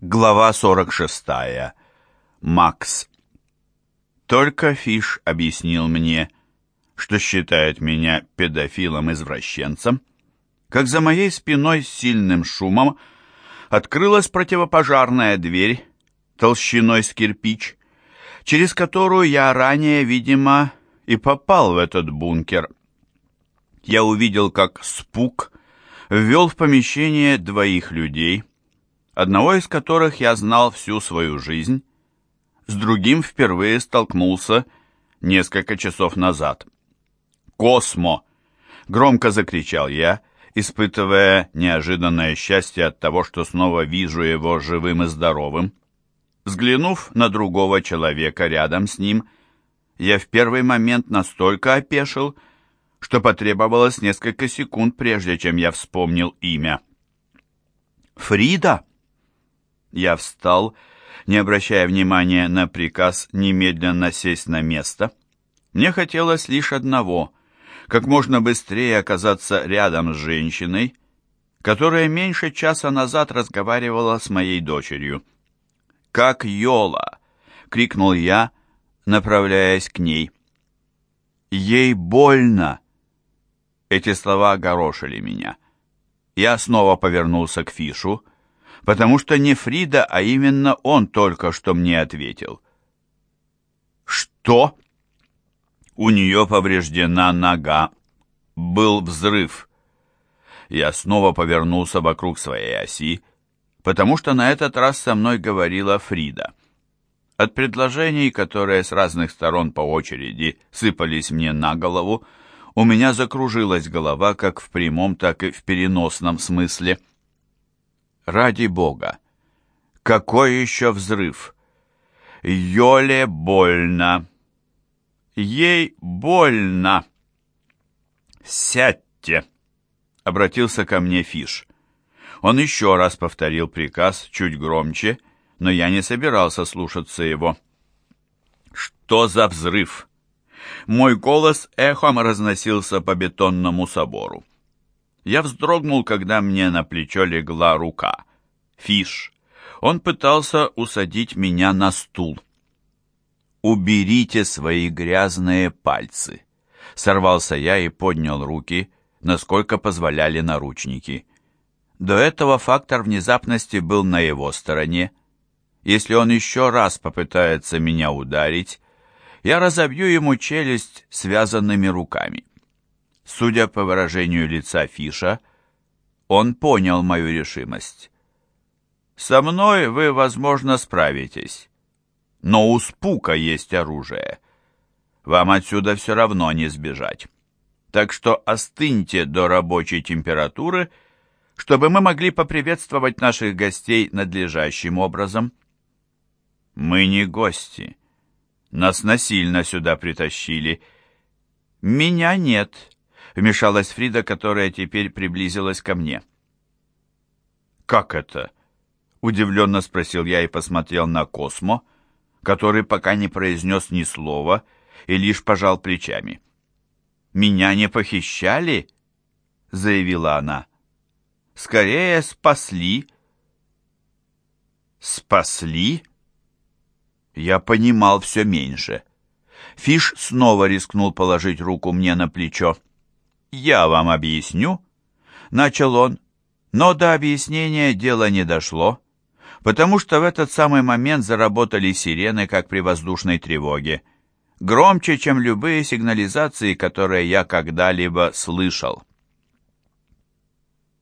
Глава 46. Макс. Только Фиш объяснил мне, что считает меня педофилом-извращенцем, как за моей спиной с сильным шумом открылась противопожарная дверь толщиной с кирпич, через которую я ранее, видимо, и попал в этот бункер. Я увидел, как спук ввел в помещение двоих людей — одного из которых я знал всю свою жизнь, с другим впервые столкнулся несколько часов назад. «Космо!» — громко закричал я, испытывая неожиданное счастье от того, что снова вижу его живым и здоровым. Взглянув на другого человека рядом с ним, я в первый момент настолько опешил, что потребовалось несколько секунд, прежде чем я вспомнил имя. «Фрида!» Я встал, не обращая внимания на приказ немедленно сесть на место. Мне хотелось лишь одного — как можно быстрее оказаться рядом с женщиной, которая меньше часа назад разговаривала с моей дочерью. «Как Йола!» — крикнул я, направляясь к ней. «Ей больно!» Эти слова огорошили меня. Я снова повернулся к Фишу, потому что не Фрида, а именно он только что мне ответил. «Что?» «У нее повреждена нога. Был взрыв». Я снова повернулся вокруг своей оси, потому что на этот раз со мной говорила Фрида. От предложений, которые с разных сторон по очереди сыпались мне на голову, у меня закружилась голова как в прямом, так и в переносном смысле – Ради Бога! Какой еще взрыв? Йоле больно. Ей больно. Сядьте, обратился ко мне Фиш. Он еще раз повторил приказ чуть громче, но я не собирался слушаться его. Что за взрыв? Мой голос эхом разносился по бетонному собору. Я вздрогнул, когда мне на плечо легла рука. Фиш. Он пытался усадить меня на стул. «Уберите свои грязные пальцы!» Сорвался я и поднял руки, насколько позволяли наручники. До этого фактор внезапности был на его стороне. Если он еще раз попытается меня ударить, я разобью ему челюсть связанными руками. Судя по выражению лица Фиша, он понял мою решимость. «Со мной вы, возможно, справитесь, но у спука есть оружие. Вам отсюда все равно не сбежать. Так что остыньте до рабочей температуры, чтобы мы могли поприветствовать наших гостей надлежащим образом». «Мы не гости. Нас насильно сюда притащили». «Меня нет», вмешалась Фрида, которая теперь приблизилась ко мне. «Как это?» — удивленно спросил я и посмотрел на Космо, который пока не произнес ни слова и лишь пожал плечами. «Меня не похищали?» — заявила она. «Скорее спасли». «Спасли?» Я понимал все меньше. Фиш снова рискнул положить руку мне на плечо. «Я вам объясню», — начал он, но до объяснения дело не дошло, потому что в этот самый момент заработали сирены, как при воздушной тревоге, громче, чем любые сигнализации, которые я когда-либо слышал.